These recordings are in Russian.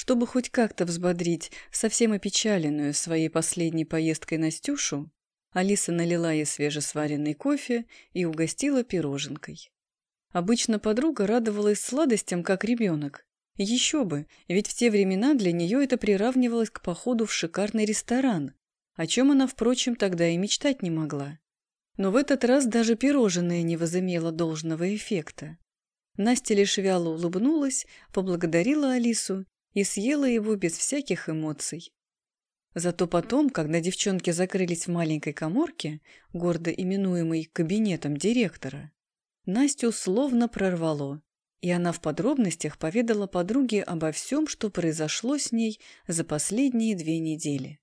Чтобы хоть как-то взбодрить совсем опечаленную своей последней поездкой Настюшу, Алиса налила ей свежесваренный кофе и угостила пироженкой. Обычно подруга радовалась сладостям, как ребенок. Еще бы, ведь в те времена для нее это приравнивалось к походу в шикарный ресторан, о чем она, впрочем, тогда и мечтать не могла. Но в этот раз даже пирожное не возымело должного эффекта. Настя лишь вяло улыбнулась, поблагодарила Алису и съела его без всяких эмоций. Зато потом, когда девчонки закрылись в маленькой коморке, гордо именуемой кабинетом директора, Настю словно прорвало, и она в подробностях поведала подруге обо всем, что произошло с ней за последние две недели.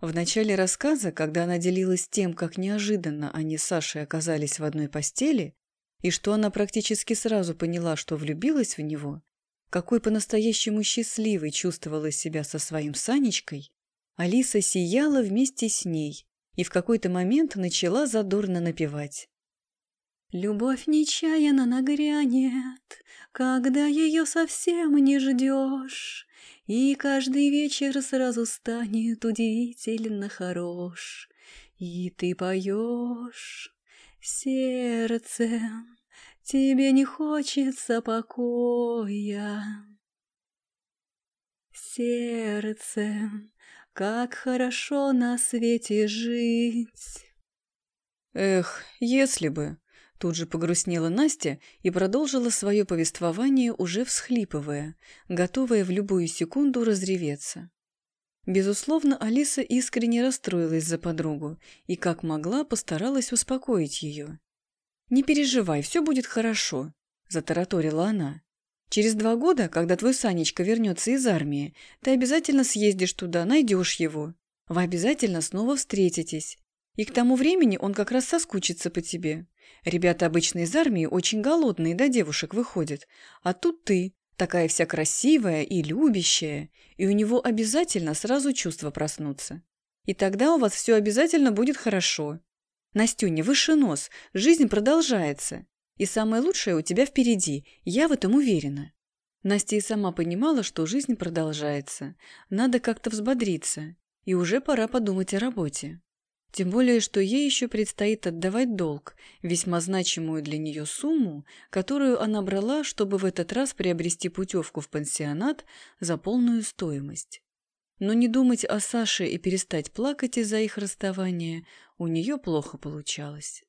В начале рассказа, когда она делилась тем, как неожиданно они с Сашей оказались в одной постели, и что она практически сразу поняла, что влюбилась в него, какой по-настоящему счастливой чувствовала себя со своим Санечкой, Алиса сияла вместе с ней и в какой-то момент начала задорно напевать. Любовь нечаянно нагрянет, когда ее совсем не ждешь, и каждый вечер сразу станет удивительно хорош, и ты поешь сердцем Тебе не хочется покоя. Сердцем, как хорошо на свете жить. Эх, если бы. Тут же погрустнела Настя и продолжила свое повествование, уже всхлипывая, готовая в любую секунду разреветься. Безусловно, Алиса искренне расстроилась за подругу и, как могла, постаралась успокоить ее. «Не переживай, все будет хорошо», – затараторила она. «Через два года, когда твой Санечка вернется из армии, ты обязательно съездишь туда, найдешь его. Вы обязательно снова встретитесь. И к тому времени он как раз соскучится по тебе. Ребята обычно из армии очень голодные, да девушек выходят. А тут ты, такая вся красивая и любящая, и у него обязательно сразу чувства проснутся. И тогда у вас все обязательно будет хорошо. Настюня, выше нос, жизнь продолжается. И самое лучшее у тебя впереди, я в этом уверена. Настя и сама понимала, что жизнь продолжается. Надо как-то взбодриться. И уже пора подумать о работе. Тем более, что ей еще предстоит отдавать долг, весьма значимую для нее сумму, которую она брала, чтобы в этот раз приобрести путевку в пансионат за полную стоимость. Но не думать о Саше и перестать плакать из-за их расставания у нее плохо получалось.